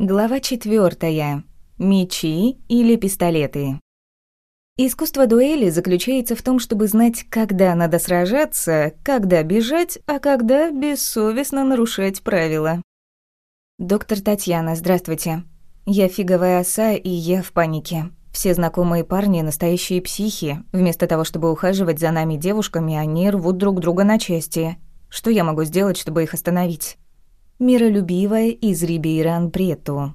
Глава четвертая. Мечи или пистолеты. Искусство дуэли заключается в том, чтобы знать, когда надо сражаться, когда бежать, а когда бессовестно нарушать правила. Доктор Татьяна, здравствуйте. Я фиговая оса, и я в панике. Все знакомые парни – настоящие психи. Вместо того, чтобы ухаживать за нами девушками, они рвут друг друга на части. Что я могу сделать, чтобы их остановить? Миролюбивая из Рибейран Прету.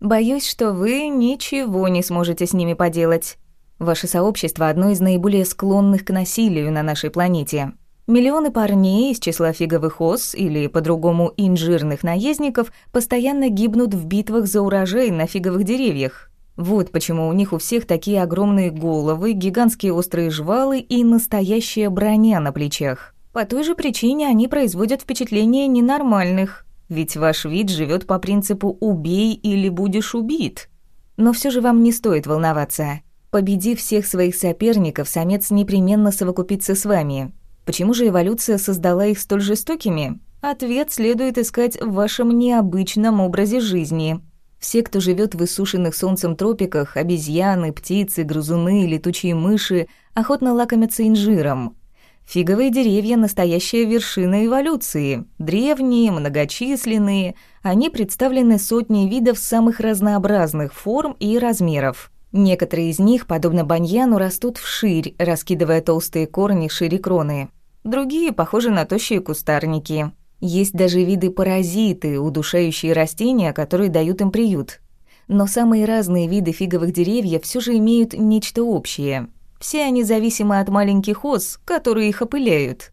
Боюсь, что вы ничего не сможете с ними поделать. Ваше сообщество одно из наиболее склонных к насилию на нашей планете. Миллионы парней из числа фиговых ос или по-другому инжирных наездников постоянно гибнут в битвах за урожай на фиговых деревьях. Вот почему у них у всех такие огромные головы, гигантские острые жвалы и настоящая броня на плечах. По той же причине они производят впечатление ненормальных, ведь ваш вид живет по принципу «убей или будешь убит». Но все же вам не стоит волноваться. Победив всех своих соперников, самец непременно совокупится с вами. Почему же эволюция создала их столь жестокими? Ответ следует искать в вашем необычном образе жизни. Все, кто живет в высушенных солнцем тропиках, обезьяны, птицы, грызуны, летучие мыши, охотно лакомятся инжиром – Фиговые деревья – настоящая вершина эволюции. Древние, многочисленные, они представлены сотней видов самых разнообразных форм и размеров. Некоторые из них, подобно баньяну, растут вширь, раскидывая толстые корни шире кроны. Другие похожи на тощие кустарники. Есть даже виды паразиты, удушающие растения, которые дают им приют. Но самые разные виды фиговых деревьев все же имеют нечто общее – все они зависимы от маленьких ос, которые их опыляют.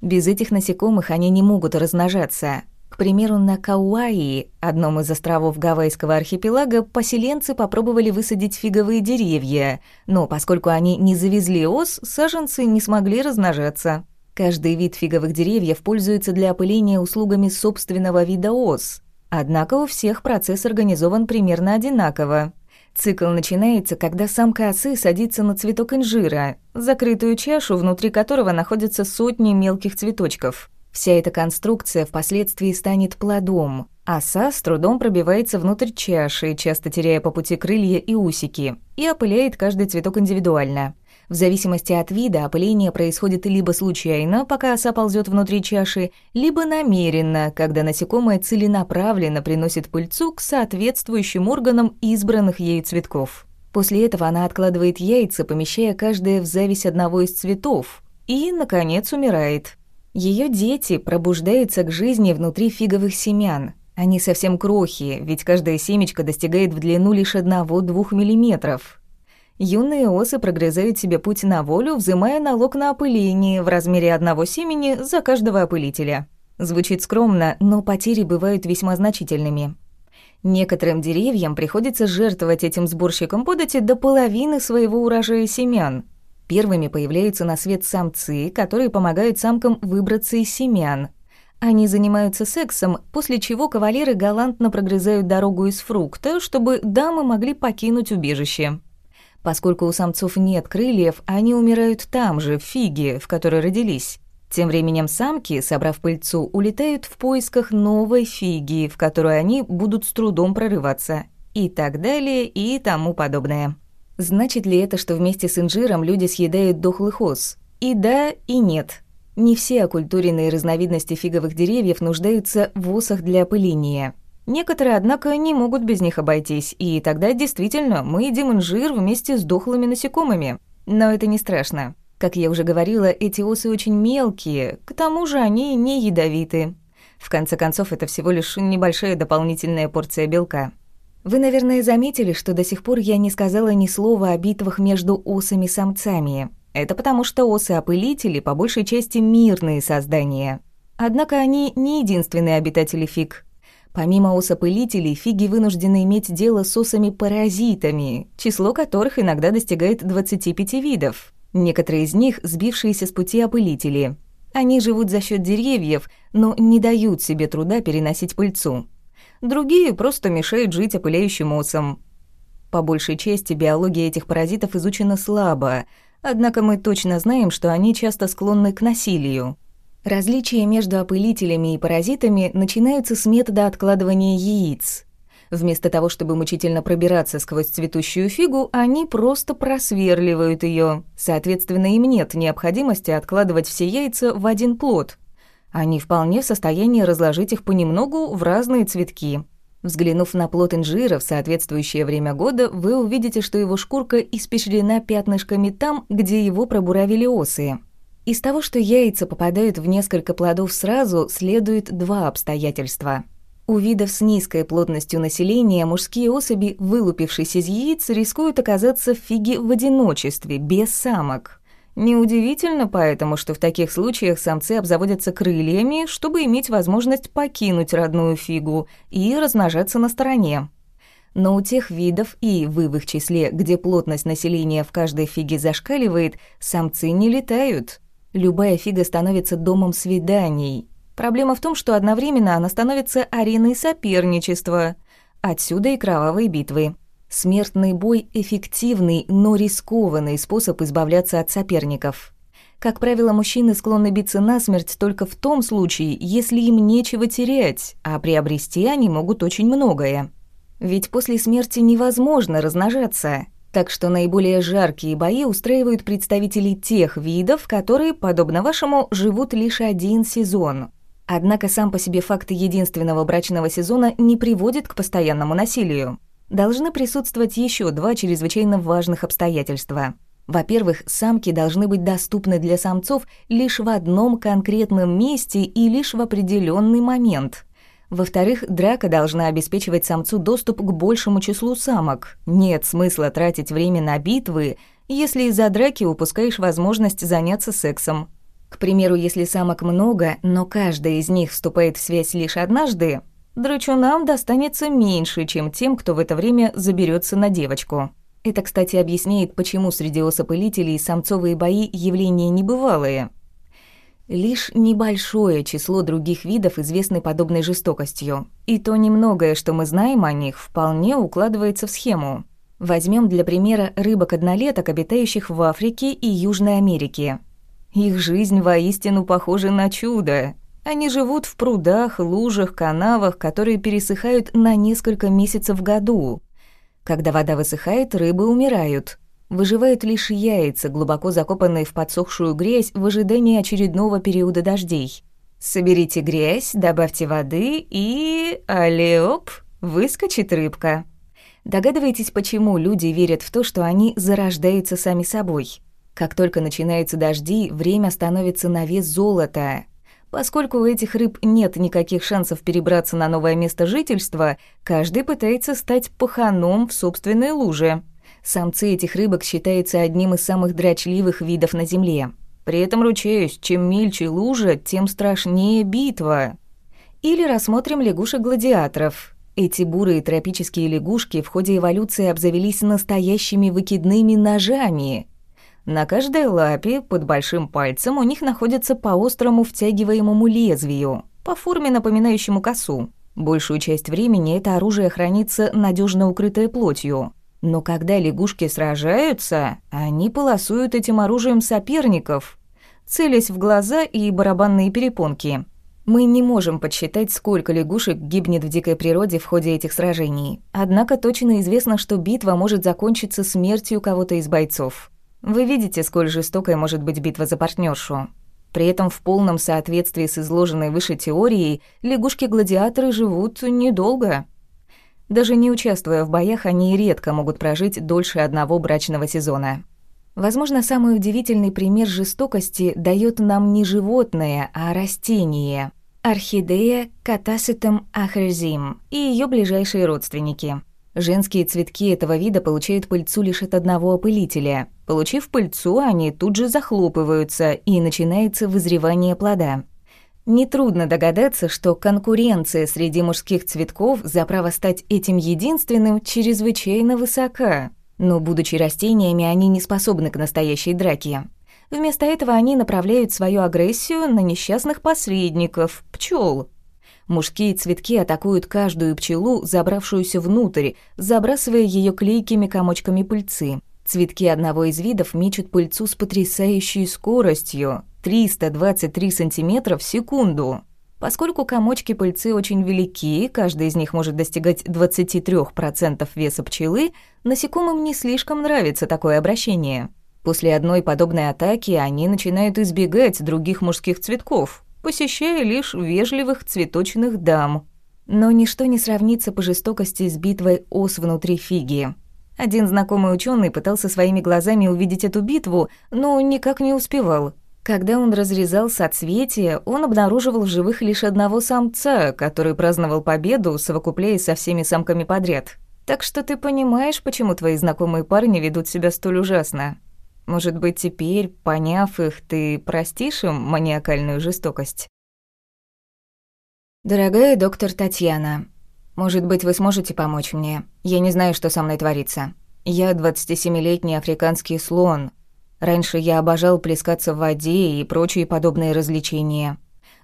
Без этих насекомых они не могут размножаться. К примеру, на Кауаи, одном из островов Гавайского архипелага, поселенцы попробовали высадить фиговые деревья, но поскольку они не завезли ос, саженцы не смогли размножаться. Каждый вид фиговых деревьев пользуется для опыления услугами собственного вида ос. Однако у всех процесс организован примерно одинаково. Цикл начинается, когда самка осы садится на цветок инжира, закрытую чашу, внутри которого находятся сотни мелких цветочков. Вся эта конструкция впоследствии станет плодом. Оса с трудом пробивается внутрь чаши, часто теряя по пути крылья и усики, и опыляет каждый цветок индивидуально. В зависимости от вида опыление происходит либо случайно, пока оса ползет внутри чаши, либо намеренно, когда насекомое целенаправленно приносит пыльцу к соответствующим органам избранных ею цветков. После этого она откладывает яйца, помещая каждое в зависть одного из цветов, и, наконец, умирает. Ее дети пробуждаются к жизни внутри фиговых семян. Они совсем крохи, ведь каждая семечко достигает в длину лишь 1-2 миллиметров. Юные осы прогрызают себе путь на волю, взимая налог на опыление в размере одного семени за каждого опылителя. Звучит скромно, но потери бывают весьма значительными. Некоторым деревьям приходится жертвовать этим сборщиком подати до половины своего урожая семян. Первыми появляются на свет самцы, которые помогают самкам выбраться из семян. Они занимаются сексом, после чего кавалеры галантно прогрызают дорогу из фрукта, чтобы дамы могли покинуть убежище. Поскольку у самцов нет крыльев, они умирают там же, в фиге, в которой родились. Тем временем самки, собрав пыльцу, улетают в поисках новой фиги, в которую они будут с трудом прорываться. И так далее, и тому подобное. Значит ли это, что вместе с инжиром люди съедают дохлых ос? И да, и нет. Не все оккультуренные разновидности фиговых деревьев нуждаются в осах для опыления – Некоторые, однако, не могут без них обойтись, и тогда действительно мы едим инжир вместе с дохлыми насекомыми. Но это не страшно. Как я уже говорила, эти осы очень мелкие, к тому же они не ядовиты. В конце концов, это всего лишь небольшая дополнительная порция белка. Вы, наверное, заметили, что до сих пор я не сказала ни слова о битвах между осами-самцами. Это потому, что осы-опылители по большей части мирные создания. Однако они не единственные обитатели фиг. Помимо осопылителей, фиги вынуждены иметь дело с осами-паразитами, число которых иногда достигает 25 видов. Некоторые из них – сбившиеся с пути опылители. Они живут за счет деревьев, но не дают себе труда переносить пыльцу. Другие просто мешают жить опыляющим осам. По большей части биология этих паразитов изучена слабо, однако мы точно знаем, что они часто склонны к насилию. Различия между опылителями и паразитами начинаются с метода откладывания яиц. Вместо того, чтобы мучительно пробираться сквозь цветущую фигу, они просто просверливают ее. Соответственно, им нет необходимости откладывать все яйца в один плод. Они вполне в состоянии разложить их понемногу в разные цветки. Взглянув на плод инжира в соответствующее время года, вы увидите, что его шкурка испещрена пятнышками там, где его пробуравили осы. Из того, что яйца попадают в несколько плодов сразу, следует два обстоятельства. У видов с низкой плотностью населения мужские особи, вылупившись из яиц, рискуют оказаться в фиге в одиночестве, без самок. Неудивительно поэтому, что в таких случаях самцы обзаводятся крыльями, чтобы иметь возможность покинуть родную фигу и размножаться на стороне. Но у тех видов, и в их числе, где плотность населения в каждой фиге зашкаливает, самцы не летают – Любая фига становится домом свиданий. Проблема в том, что одновременно она становится ареной соперничества. Отсюда и кровавые битвы. Смертный бой – эффективный, но рискованный способ избавляться от соперников. Как правило, мужчины склонны биться насмерть только в том случае, если им нечего терять, а приобрести они могут очень многое. Ведь после смерти невозможно размножаться – так что наиболее жаркие бои устраивают представители тех видов, которые, подобно вашему, живут лишь один сезон. Однако сам по себе факт единственного брачного сезона не приводит к постоянному насилию. Должны присутствовать еще два чрезвычайно важных обстоятельства. Во-первых, самки должны быть доступны для самцов лишь в одном конкретном месте и лишь в определенный момент – во-вторых, драка должна обеспечивать самцу доступ к большему числу самок. Нет смысла тратить время на битвы, если из-за драки упускаешь возможность заняться сексом. К примеру, если самок много, но каждая из них вступает в связь лишь однажды, драчунам достанется меньше, чем тем, кто в это время заберется на девочку. Это, кстати, объясняет, почему среди осопылителей самцовые бои явления небывалые – Лишь небольшое число других видов известны подобной жестокостью, и то немногое, что мы знаем о них, вполне укладывается в схему. Возьмем для примера рыбок-однолеток, обитающих в Африке и Южной Америке. Их жизнь воистину похожа на чудо. Они живут в прудах, лужах, канавах, которые пересыхают на несколько месяцев в году. Когда вода высыхает, рыбы умирают – Выживают лишь яйца, глубоко закопанные в подсохшую грязь в ожидании очередного периода дождей. Соберите грязь, добавьте воды и... алеоп, выскочит рыбка. Догадываетесь, почему люди верят в то, что они зарождаются сами собой? Как только начинаются дожди, время становится на вес золота. Поскольку у этих рыб нет никаких шансов перебраться на новое место жительства, каждый пытается стать паханом в собственной луже. Самцы этих рыбок считаются одним из самых драчливых видов на Земле. При этом ручаюсь, чем мельче лужа, тем страшнее битва. Или рассмотрим лягушек-гладиаторов. Эти бурые тропические лягушки в ходе эволюции обзавелись настоящими выкидными ножами. На каждой лапе под большим пальцем у них находится по острому втягиваемому лезвию, по форме напоминающему косу. Большую часть времени это оружие хранится надежно укрытое плотью – но когда лягушки сражаются, они полосуют этим оружием соперников, целясь в глаза и барабанные перепонки. Мы не можем подсчитать, сколько лягушек гибнет в дикой природе в ходе этих сражений. Однако точно известно, что битва может закончиться смертью кого-то из бойцов. Вы видите, сколь жестокой может быть битва за партнершу. При этом в полном соответствии с изложенной выше теорией лягушки-гладиаторы живут недолго – даже не участвуя в боях, они редко могут прожить дольше одного брачного сезона. Возможно, самый удивительный пример жестокости дает нам не животное, а растение. Орхидея катасетум ахрзим и ее ближайшие родственники. Женские цветки этого вида получают пыльцу лишь от одного опылителя. Получив пыльцу, они тут же захлопываются, и начинается вызревание плода. Нетрудно догадаться, что конкуренция среди мужских цветков за право стать этим единственным чрезвычайно высока. Но, будучи растениями, они не способны к настоящей драке. Вместо этого они направляют свою агрессию на несчастных посредников, пчел. Мужские цветки атакуют каждую пчелу, забравшуюся внутрь, забрасывая ее клейкими комочками пыльцы. Цветки одного из видов мечут пыльцу с потрясающей скоростью, 323 сантиметра в секунду. Поскольку комочки пыльцы очень велики, каждый из них может достигать 23% веса пчелы, насекомым не слишком нравится такое обращение. После одной подобной атаки они начинают избегать других мужских цветков, посещая лишь вежливых цветочных дам. Но ничто не сравнится по жестокости с битвой ос внутри фиги. Один знакомый ученый пытался своими глазами увидеть эту битву, но никак не успевал. Когда он разрезал соцветия, он обнаруживал в живых лишь одного самца, который праздновал победу, совокупляясь со всеми самками подряд. Так что ты понимаешь, почему твои знакомые парни ведут себя столь ужасно. Может быть, теперь, поняв их, ты простишь им маниакальную жестокость? Дорогая доктор Татьяна, может быть, вы сможете помочь мне? Я не знаю, что со мной творится. Я 27-летний африканский слон, Раньше я обожал плескаться в воде и прочие подобные развлечения.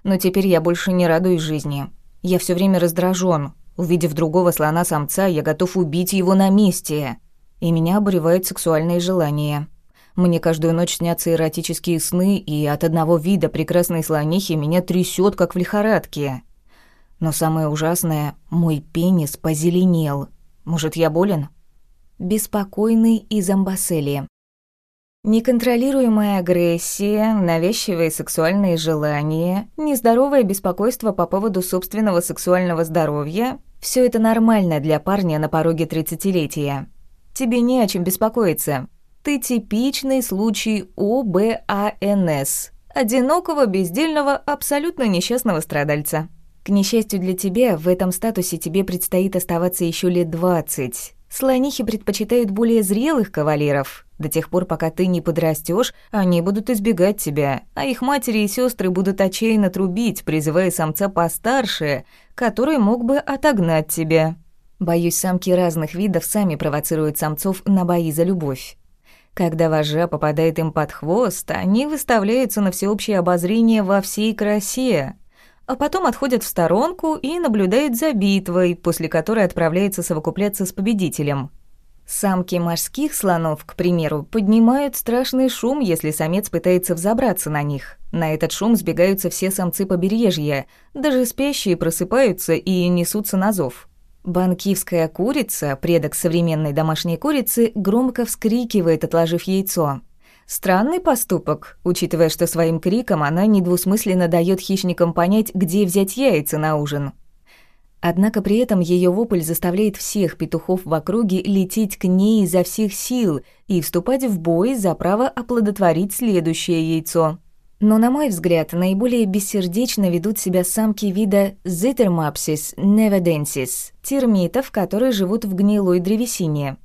Но теперь я больше не радуюсь жизни. Я все время раздражен. Увидев другого слона-самца, я готов убить его на месте. И меня обуревают сексуальные желания. Мне каждую ночь снятся эротические сны, и от одного вида прекрасной слонихи меня трясет, как в лихорадке. Но самое ужасное, мой пенис позеленел. Может, я болен? Беспокойный из амбассели. Неконтролируемая агрессия, навязчивые сексуальные желания, нездоровое беспокойство по поводу собственного сексуального здоровья – все это нормально для парня на пороге тридцатилетия. Тебе не о чем беспокоиться. Ты типичный случай ОБАНС – одинокого, бездельного, абсолютно несчастного страдальца. К несчастью для тебя, в этом статусе тебе предстоит оставаться еще лет двадцать. Слонихи предпочитают более зрелых кавалеров – до тех пор, пока ты не подрастешь, они будут избегать тебя, а их матери и сестры будут отчаянно трубить, призывая самца постарше, который мог бы отогнать тебя. Боюсь, самки разных видов сами провоцируют самцов на бои за любовь. Когда вожжа попадает им под хвост, они выставляются на всеобщее обозрение во всей красе, а потом отходят в сторонку и наблюдают за битвой, после которой отправляются совокупляться с победителем. Самки морских слонов, к примеру, поднимают страшный шум, если самец пытается взобраться на них. На этот шум сбегаются все самцы побережья, даже спящие просыпаются и несутся на зов. Банкивская курица, предок современной домашней курицы, громко вскрикивает, отложив яйцо. Странный поступок, учитывая, что своим криком она недвусмысленно дает хищникам понять, где взять яйца на ужин. Однако при этом ее вопль заставляет всех петухов в округе лететь к ней изо всех сил и вступать в бой за право оплодотворить следующее яйцо. Но, на мой взгляд, наиболее бессердечно ведут себя самки вида Zithermapsis nevadensis, термитов, которые живут в гнилой древесине.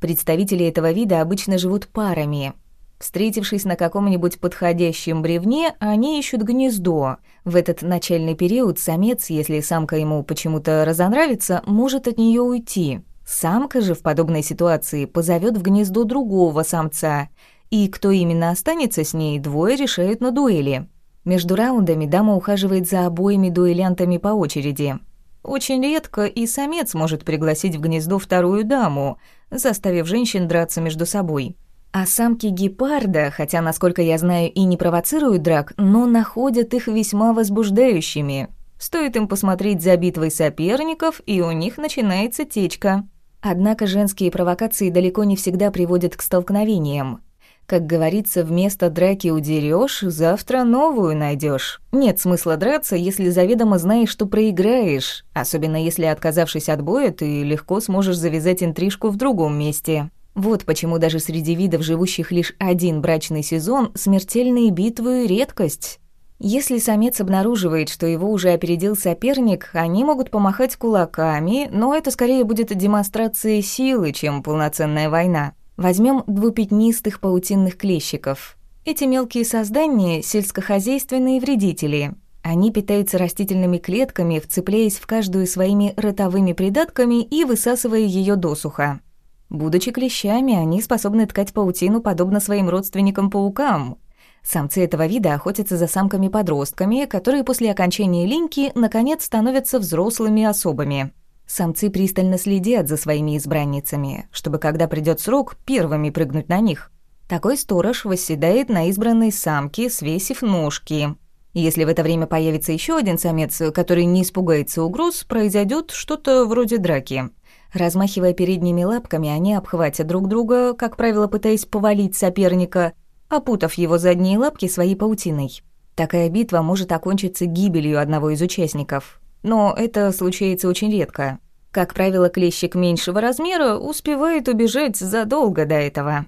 Представители этого вида обычно живут парами – Встретившись на каком-нибудь подходящем бревне, они ищут гнездо. В этот начальный период самец, если самка ему почему-то разонравится, может от нее уйти. Самка же в подобной ситуации позовет в гнездо другого самца. И кто именно останется с ней, двое решают на дуэли. Между раундами дама ухаживает за обоими дуэлянтами по очереди. Очень редко и самец может пригласить в гнездо вторую даму, заставив женщин драться между собой. А самки гепарда, хотя, насколько я знаю, и не провоцируют драк, но находят их весьма возбуждающими. Стоит им посмотреть за битвой соперников, и у них начинается течка. Однако женские провокации далеко не всегда приводят к столкновениям. Как говорится, вместо драки удерёшь, завтра новую найдешь. Нет смысла драться, если заведомо знаешь, что проиграешь, особенно если, отказавшись от боя, ты легко сможешь завязать интрижку в другом месте. Вот почему даже среди видов, живущих лишь один брачный сезон, смертельные битвы — редкость. Если самец обнаруживает, что его уже опередил соперник, они могут помахать кулаками, но это скорее будет демонстрацией силы, чем полноценная война. Возьмем двупятнистых паутинных клещиков. Эти мелкие создания — сельскохозяйственные вредители. Они питаются растительными клетками, вцепляясь в каждую своими ротовыми придатками и высасывая ее досуха. Будучи клещами, они способны ткать паутину подобно своим родственникам-паукам. Самцы этого вида охотятся за самками-подростками, которые после окончания линьки наконец становятся взрослыми особами. Самцы пристально следят за своими избранницами, чтобы, когда придет срок, первыми прыгнуть на них. Такой сторож восседает на избранной самке, свесив ножки. Если в это время появится еще один самец, который не испугается угроз, произойдет что-то вроде драки. Размахивая передними лапками, они обхватят друг друга, как правило, пытаясь повалить соперника, опутав его задние лапки своей паутиной. Такая битва может окончиться гибелью одного из участников. Но это случается очень редко. Как правило, клещик меньшего размера успевает убежать задолго до этого.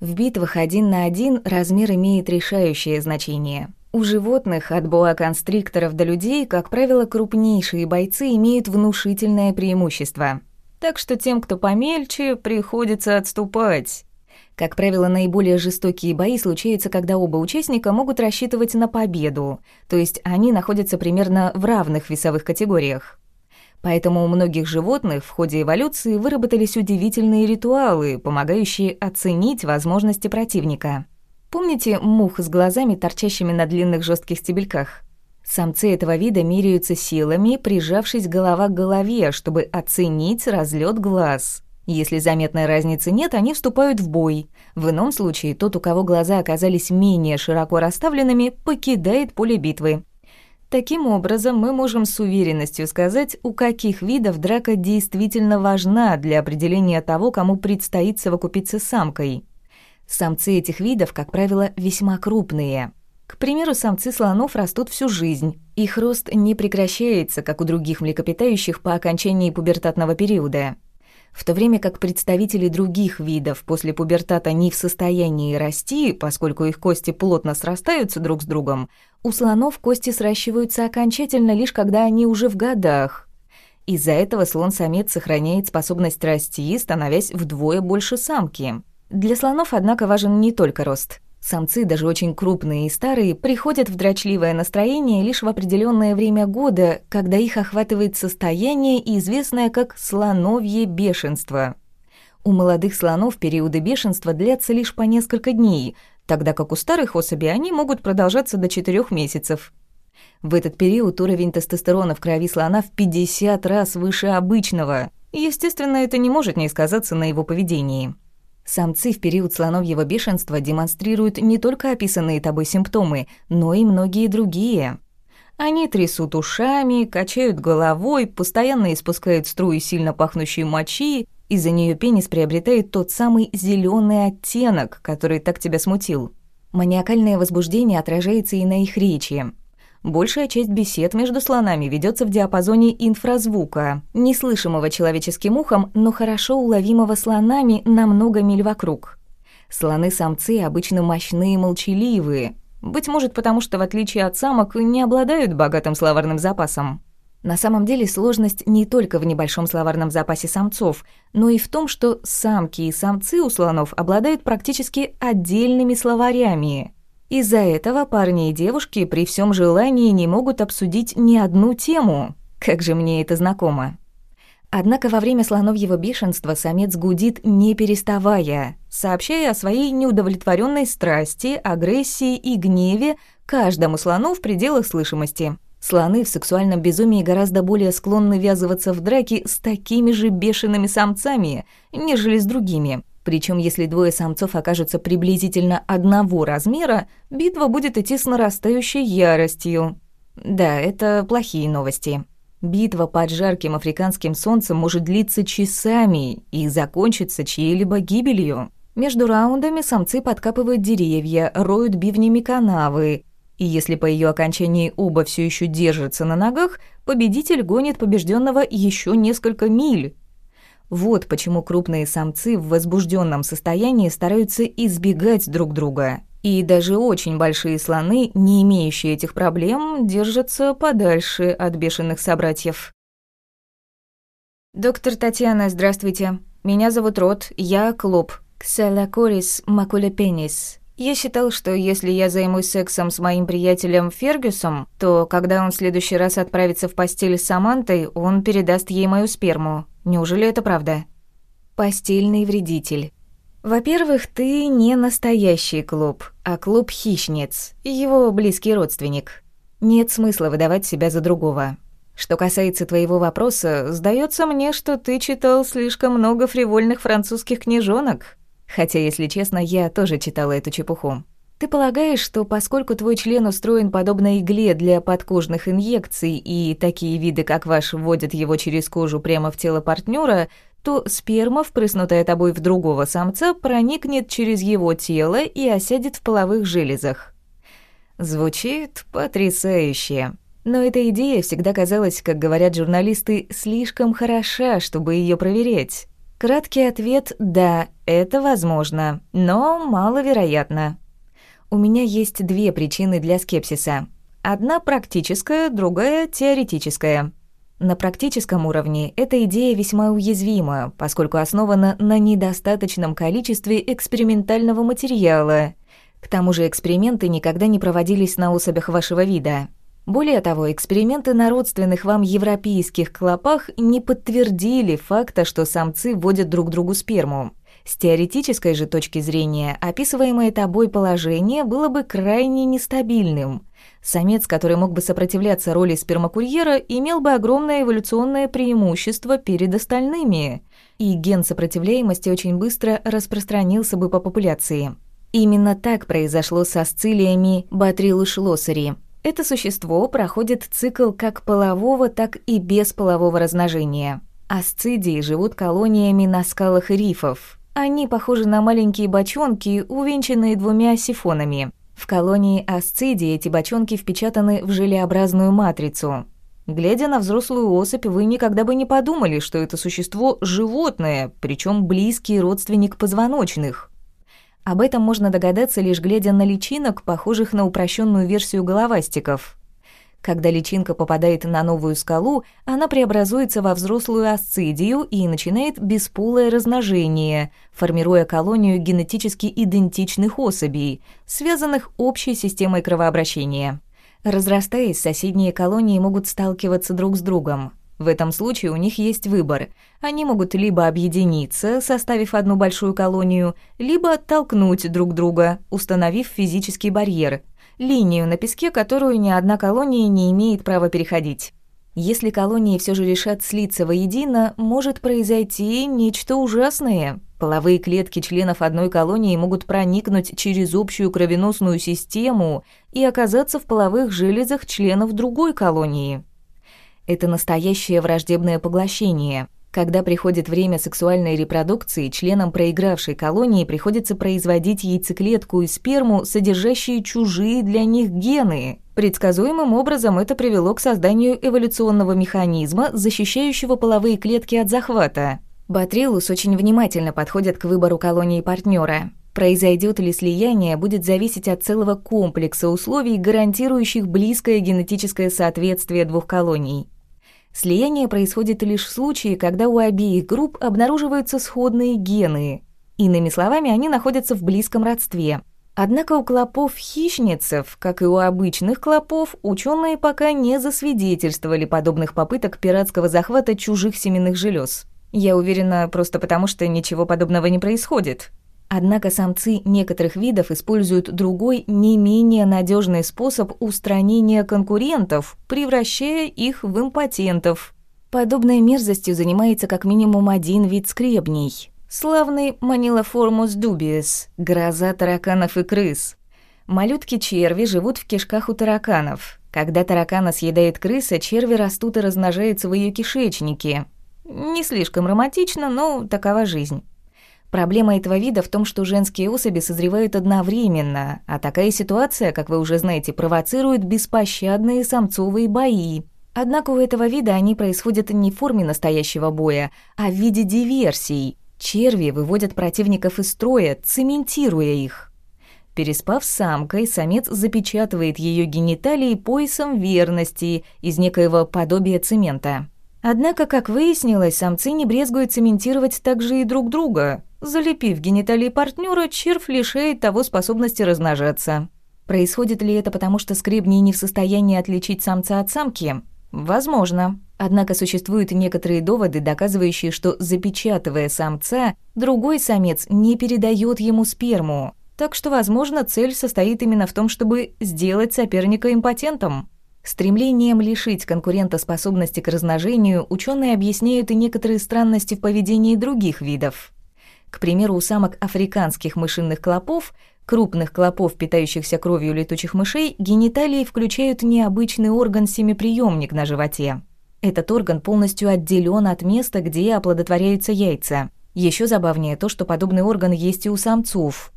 В битвах один на один размер имеет решающее значение. У животных, от боа-констрикторов до людей, как правило, крупнейшие бойцы имеют внушительное преимущество. Так что тем, кто помельче, приходится отступать. Как правило, наиболее жестокие бои случаются, когда оба участника могут рассчитывать на победу, то есть они находятся примерно в равных весовых категориях. Поэтому у многих животных в ходе эволюции выработались удивительные ритуалы, помогающие оценить возможности противника – Помните мух с глазами, торчащими на длинных жестких стебельках? Самцы этого вида меряются силами, прижавшись голова к голове, чтобы оценить разлет глаз. Если заметной разницы нет, они вступают в бой. В ином случае тот, у кого глаза оказались менее широко расставленными, покидает поле битвы. Таким образом, мы можем с уверенностью сказать, у каких видов драка действительно важна для определения того, кому предстоит совокупиться с самкой. Самцы этих видов, как правило, весьма крупные. К примеру, самцы слонов растут всю жизнь. Их рост не прекращается, как у других млекопитающих по окончании пубертатного периода. В то время как представители других видов после пубертата не в состоянии расти, поскольку их кости плотно срастаются друг с другом, у слонов кости сращиваются окончательно лишь когда они уже в годах. Из-за этого слон-самец сохраняет способность расти, становясь вдвое больше самки. Для слонов, однако, важен не только рост. Самцы, даже очень крупные и старые, приходят в дрочливое настроение лишь в определенное время года, когда их охватывает состояние, известное как слоновье бешенство. У молодых слонов периоды бешенства длятся лишь по несколько дней, тогда как у старых особей они могут продолжаться до 4 месяцев. В этот период уровень тестостерона в крови слона в 50 раз выше обычного. Естественно, это не может не сказаться на его поведении. Самцы в период слоновьего бешенства демонстрируют не только описанные тобой симптомы, но и многие другие. Они трясут ушами, качают головой, постоянно испускают струи сильно пахнущей мочи, из-за нее пенис приобретает тот самый зеленый оттенок, который так тебя смутил. Маниакальное возбуждение отражается и на их речи. Большая часть бесед между слонами ведется в диапазоне инфразвука, неслышимого человеческим ухом, но хорошо уловимого слонами на много миль вокруг. Слоны-самцы обычно мощные и молчаливые, быть может потому, что в отличие от самок не обладают богатым словарным запасом. На самом деле сложность не только в небольшом словарном запасе самцов, но и в том, что самки и самцы у слонов обладают практически отдельными словарями – из-за этого парни и девушки при всем желании не могут обсудить ни одну тему. Как же мне это знакомо. Однако во время слоновьего бешенства самец гудит не переставая, сообщая о своей неудовлетворенной страсти, агрессии и гневе каждому слону в пределах слышимости. Слоны в сексуальном безумии гораздо более склонны ввязываться в драки с такими же бешеными самцами, нежели с другими. Причем, если двое самцов окажутся приблизительно одного размера, битва будет идти с нарастающей яростью. Да, это плохие новости. Битва под жарким африканским солнцем может длиться часами и закончиться чьей-либо гибелью. Между раундами самцы подкапывают деревья, роют бивнями канавы, и если по ее окончании оба все еще держатся на ногах, победитель гонит побежденного еще несколько миль. Вот почему крупные самцы в возбужденном состоянии стараются избегать друг друга. И даже очень большие слоны, не имеющие этих проблем, держатся подальше от бешеных собратьев. «Доктор Татьяна, здравствуйте. Меня зовут Рот, я Клоп. Ксалакорис макулепенис. Я считал, что если я займусь сексом с моим приятелем Фергюсом, то когда он в следующий раз отправится в постель с Самантой, он передаст ей мою сперму. Неужели это правда? Постельный вредитель. Во-первых, ты не настоящий клуб, а клуб хищниц, его близкий родственник. Нет смысла выдавать себя за другого. Что касается твоего вопроса, сдается мне, что ты читал слишком много фривольных французских книжонок. Хотя, если честно, я тоже читала эту чепуху. Ты полагаешь, что поскольку твой член устроен подобно игле для подкожных инъекций, и такие виды, как ваш, вводят его через кожу прямо в тело партнера, то сперма, впрыснутая тобой в другого самца, проникнет через его тело и осядет в половых железах. Звучит потрясающе. Но эта идея всегда казалась, как говорят журналисты, слишком хороша, чтобы ее проверять. Краткий ответ «да, это возможно, но маловероятно». У меня есть две причины для скепсиса. Одна практическая, другая теоретическая. На практическом уровне эта идея весьма уязвима, поскольку основана на недостаточном количестве экспериментального материала. К тому же эксперименты никогда не проводились на особях вашего вида. Более того, эксперименты на родственных вам европейских клопах не подтвердили факта, что самцы вводят друг другу сперму. С теоретической же точки зрения, описываемое тобой положение было бы крайне нестабильным. Самец, который мог бы сопротивляться роли спермакурьера, имел бы огромное эволюционное преимущество перед остальными, и ген сопротивляемости очень быстро распространился бы по популяции. Именно так произошло со сцилиями Батрилуш лосари. Это существо проходит цикл как полового, так и бесполового размножения. Асцидии живут колониями на скалах рифов, они похожи на маленькие бочонки, увенчанные двумя сифонами. В колонии асцидии эти бочонки впечатаны в желеобразную матрицу. Глядя на взрослую особь, вы никогда бы не подумали, что это существо – животное, причем близкий родственник позвоночных. Об этом можно догадаться, лишь глядя на личинок, похожих на упрощенную версию головастиков. Когда личинка попадает на новую скалу, она преобразуется во взрослую асцидию и начинает бесполое размножение, формируя колонию генетически идентичных особей, связанных общей системой кровообращения. Разрастаясь, соседние колонии могут сталкиваться друг с другом. В этом случае у них есть выбор. Они могут либо объединиться, составив одну большую колонию, либо оттолкнуть друг друга, установив физический барьер – линию на песке, которую ни одна колония не имеет права переходить. Если колонии все же решат слиться воедино, может произойти нечто ужасное. Половые клетки членов одной колонии могут проникнуть через общую кровеносную систему и оказаться в половых железах членов другой колонии. Это настоящее враждебное поглощение – когда приходит время сексуальной репродукции, членам проигравшей колонии приходится производить яйцеклетку и сперму, содержащие чужие для них гены. Предсказуемым образом это привело к созданию эволюционного механизма, защищающего половые клетки от захвата. Батрилус очень внимательно подходит к выбору колонии партнера. Произойдет ли слияние, будет зависеть от целого комплекса условий, гарантирующих близкое генетическое соответствие двух колоний. Слияние происходит лишь в случае, когда у обеих групп обнаруживаются сходные гены. Иными словами, они находятся в близком родстве. Однако у клопов-хищницев, как и у обычных клопов, ученые пока не засвидетельствовали подобных попыток пиратского захвата чужих семенных желез. Я уверена, просто потому что ничего подобного не происходит. Однако самцы некоторых видов используют другой, не менее надежный способ устранения конкурентов, превращая их в импотентов. Подобной мерзостью занимается как минимум один вид скребней. Славный Манилоформус дубиес – гроза тараканов и крыс. Малютки-черви живут в кишках у тараканов. Когда таракана съедает крыса, черви растут и размножаются в ее кишечнике. Не слишком романтично, но такова жизнь. Проблема этого вида в том, что женские особи созревают одновременно, а такая ситуация, как вы уже знаете, провоцирует беспощадные самцовые бои. Однако у этого вида они происходят не в форме настоящего боя, а в виде диверсий. Черви выводят противников из строя, цементируя их. Переспав с самкой, самец запечатывает ее гениталии поясом верности из некоего подобия цемента. Однако, как выяснилось, самцы не брезгуют цементировать также и друг друга. Залепив гениталии партнера, червь лишает того способности размножаться. Происходит ли это потому, что скребни не в состоянии отличить самца от самки? Возможно. Однако существуют некоторые доводы, доказывающие, что запечатывая самца, другой самец не передает ему сперму. Так что, возможно, цель состоит именно в том, чтобы сделать соперника импотентом. Стремлением лишить конкурента способности к размножению ученые объясняют и некоторые странности в поведении других видов. К примеру, у самок африканских мышиных клопов крупных клопов, питающихся кровью летучих мышей, гениталии включают необычный орган семиприемник на животе. Этот орган полностью отделен от места, где оплодотворяются яйца. Еще забавнее то, что подобный орган есть и у самцов.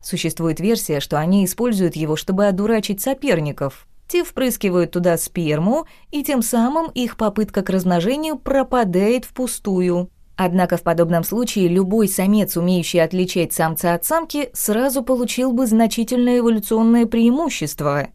Существует версия, что они используют его, чтобы одурачить соперников. Те впрыскивают туда сперму, и тем самым их попытка к размножению пропадает впустую. Однако в подобном случае любой самец, умеющий отличать самца от самки, сразу получил бы значительное эволюционное преимущество.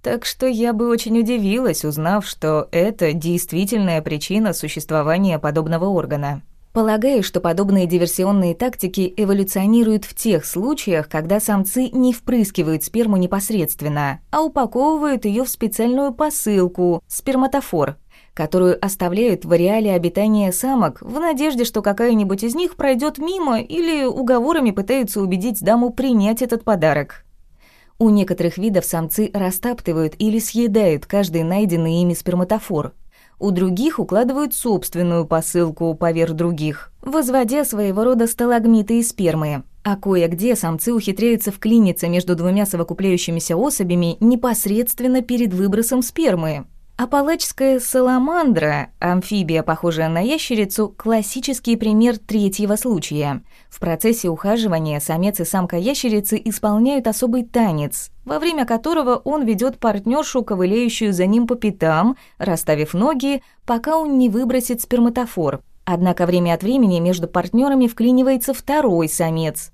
Так что я бы очень удивилась, узнав, что это действительная причина существования подобного органа. Полагаю, что подобные диверсионные тактики эволюционируют в тех случаях, когда самцы не впрыскивают сперму непосредственно, а упаковывают ее в специальную посылку – сперматофор, которую оставляют в ареале обитания самок в надежде, что какая-нибудь из них пройдет мимо или уговорами пытаются убедить даму принять этот подарок. У некоторых видов самцы растаптывают или съедают каждый найденный ими сперматофор. У других укладывают собственную посылку поверх других, возводя своего рода сталагмиты из спермы. А кое-где самцы ухитряются вклиниться между двумя совокупляющимися особями непосредственно перед выбросом спермы. Апалачская саламандра, амфибия, похожая на ящерицу, классический пример третьего случая. В процессе ухаживания самец и самка ящерицы исполняют особый танец, во время которого он ведет партнершу, ковыляющую за ним по пятам, расставив ноги, пока он не выбросит сперматофор. Однако время от времени между партнерами вклинивается второй самец,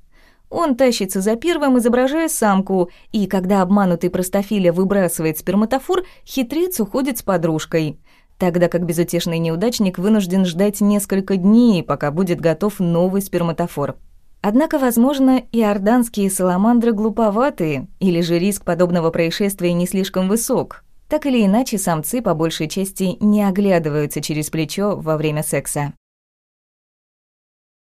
он тащится за первым, изображая самку, и когда обманутый простофиля выбрасывает сперматофор, хитрец уходит с подружкой. Тогда как безутешный неудачник вынужден ждать несколько дней, пока будет готов новый сперматофор. Однако, возможно, и орданские саламандры глуповатые, или же риск подобного происшествия не слишком высок. Так или иначе, самцы по большей части не оглядываются через плечо во время секса.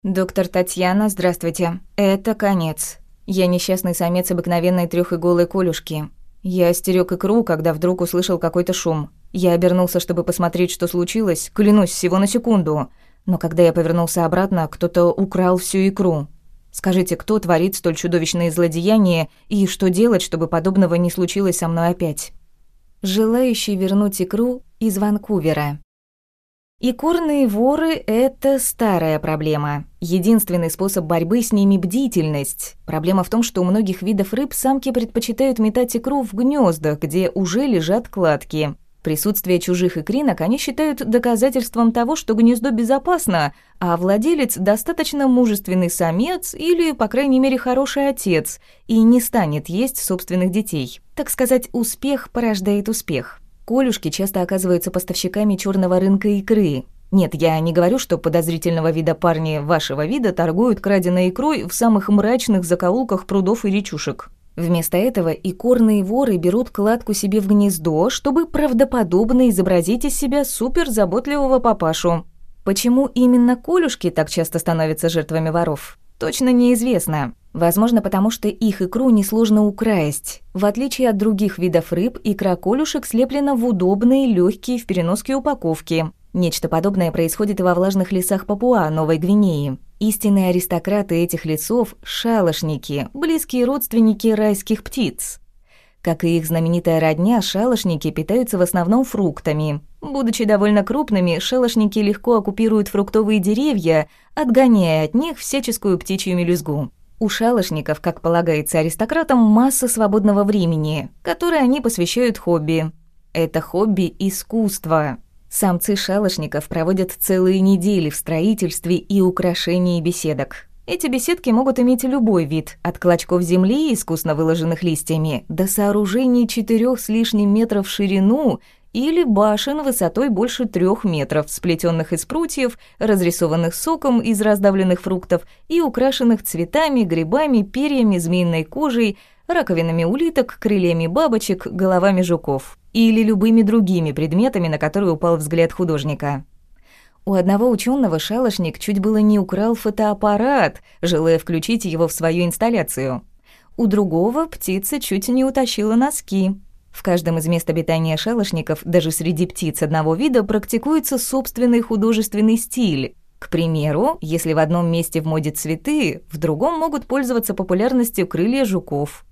«Доктор Татьяна, здравствуйте. Это конец. Я несчастный самец обыкновенной трёхиголой колюшки. Я стерег икру, когда вдруг услышал какой-то шум. Я обернулся, чтобы посмотреть, что случилось, клянусь, всего на секунду. Но когда я повернулся обратно, кто-то украл всю икру. Скажите, кто творит столь чудовищные злодеяния и что делать, чтобы подобного не случилось со мной опять?» Желающий вернуть икру из Ванкувера. Икорные воры – это старая проблема. Единственный способ борьбы с ними – бдительность. Проблема в том, что у многих видов рыб самки предпочитают метать икру в гнездах, где уже лежат кладки. Присутствие чужих икринок они считают доказательством того, что гнездо безопасно, а владелец – достаточно мужественный самец или, по крайней мере, хороший отец, и не станет есть собственных детей. Так сказать, успех порождает успех. Колюшки часто оказываются поставщиками черного рынка икры. Нет, я не говорю, что подозрительного вида парни вашего вида торгуют краденой икрой в самых мрачных закоулках прудов и речушек. Вместо этого икорные воры берут кладку себе в гнездо, чтобы правдоподобно изобразить из себя суперзаботливого папашу. Почему именно колюшки так часто становятся жертвами воров? Точно неизвестно. Возможно, потому что их икру несложно украсть. В отличие от других видов рыб, икра колюшек слеплена в удобные, легкие в переноске упаковки. Нечто подобное происходит и во влажных лесах Папуа, Новой Гвинеи. Истинные аристократы этих лесов – шалошники, близкие родственники райских птиц. Как и их знаменитая родня, шалошники питаются в основном фруктами. Будучи довольно крупными, шалошники легко оккупируют фруктовые деревья, отгоняя от них всяческую птичью мелюзгу. У шалошников, как полагается аристократам, масса свободного времени, которое они посвящают хобби. Это хобби искусства. Самцы шалошников проводят целые недели в строительстве и украшении беседок. Эти беседки могут иметь любой вид, от клочков земли, искусно выложенных листьями, до сооружений четырех с лишним метров в ширину или башен высотой больше трех метров, сплетенных из прутьев, разрисованных соком из раздавленных фруктов и украшенных цветами, грибами, перьями, змеиной кожей, раковинами улиток, крыльями бабочек, головами жуков или любыми другими предметами, на которые упал взгляд художника. У одного ученого шалошник чуть было не украл фотоаппарат, желая включить его в свою инсталляцию. У другого птица чуть не утащила носки. В каждом из мест обитания шалошников, даже среди птиц одного вида, практикуется собственный художественный стиль. К примеру, если в одном месте в моде цветы, в другом могут пользоваться популярностью крылья жуков.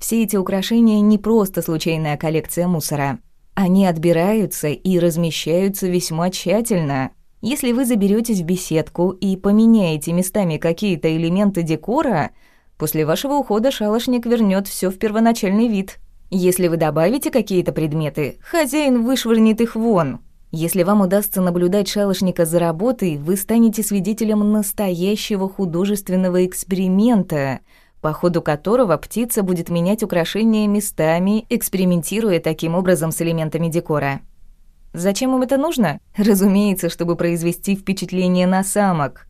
Все эти украшения не просто случайная коллекция мусора. Они отбираются и размещаются весьма тщательно. Если вы заберетесь в беседку и поменяете местами какие-то элементы декора, после вашего ухода шалошник вернет все в первоначальный вид. Если вы добавите какие-то предметы, хозяин вышвырнет их вон. Если вам удастся наблюдать шалошника за работой, вы станете свидетелем настоящего художественного эксперимента – по ходу которого птица будет менять украшения местами, экспериментируя таким образом с элементами декора. Зачем им это нужно? Разумеется, чтобы произвести впечатление на самок.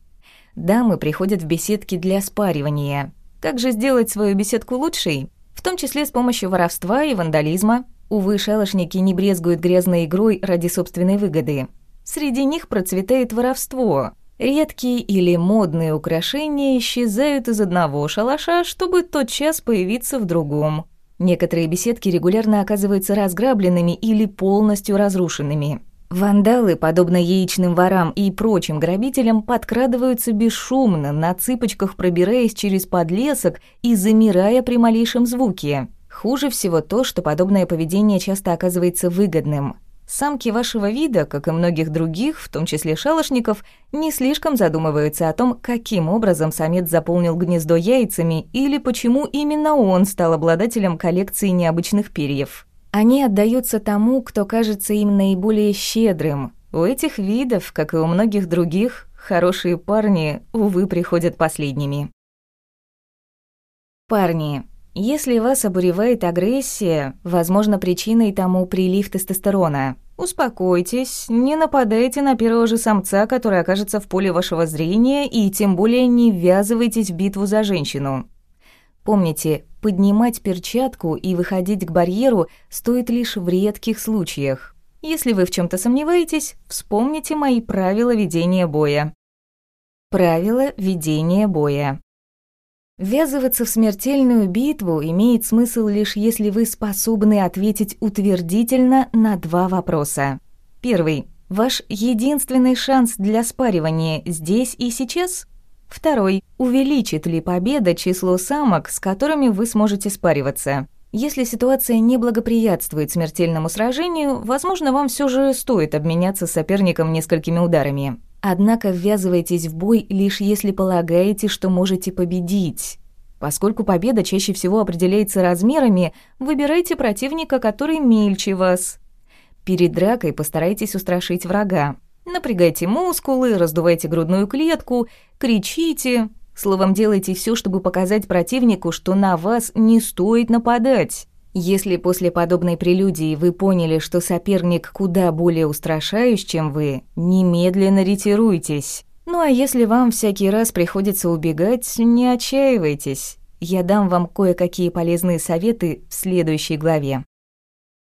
Дамы приходят в беседки для спаривания. Как же сделать свою беседку лучшей? В том числе с помощью воровства и вандализма. Увы, шалошники не брезгуют грязной игрой ради собственной выгоды. Среди них процветает воровство. Редкие или модные украшения исчезают из одного шалаша, чтобы тотчас появиться в другом. Некоторые беседки регулярно оказываются разграбленными или полностью разрушенными. Вандалы, подобно яичным ворам и прочим грабителям, подкрадываются бесшумно, на цыпочках пробираясь через подлесок и замирая при малейшем звуке. Хуже всего то, что подобное поведение часто оказывается выгодным – Самки вашего вида, как и многих других, в том числе шалошников, не слишком задумываются о том, каким образом самец заполнил гнездо яйцами или почему именно он стал обладателем коллекции необычных перьев. Они отдаются тому, кто кажется им наиболее щедрым. У этих видов, как и у многих других, хорошие парни, увы, приходят последними. Парни. Если вас обуревает агрессия, возможно, причиной тому прилив тестостерона. Успокойтесь, не нападайте на первого же самца, который окажется в поле вашего зрения, и тем более не ввязывайтесь в битву за женщину. Помните, поднимать перчатку и выходить к барьеру стоит лишь в редких случаях. Если вы в чем то сомневаетесь, вспомните мои правила ведения боя. Правила ведения боя. Ввязываться в смертельную битву имеет смысл лишь если вы способны ответить утвердительно на два вопроса. Первый. Ваш единственный шанс для спаривания здесь и сейчас? Второй. Увеличит ли победа число самок, с которыми вы сможете спариваться? Если ситуация не благоприятствует смертельному сражению, возможно, вам все же стоит обменяться с соперником несколькими ударами. Однако ввязывайтесь в бой лишь если полагаете, что можете победить. Поскольку победа чаще всего определяется размерами, выбирайте противника, который мельче вас. Перед дракой постарайтесь устрашить врага. Напрягайте мускулы, раздувайте грудную клетку, кричите. Словом, делайте все, чтобы показать противнику, что на вас не стоит нападать. Если после подобной прелюдии вы поняли, что соперник куда более устрашающий, чем вы, немедленно ретируйтесь. Ну а если вам всякий раз приходится убегать, не отчаивайтесь. Я дам вам кое-какие полезные советы в следующей главе.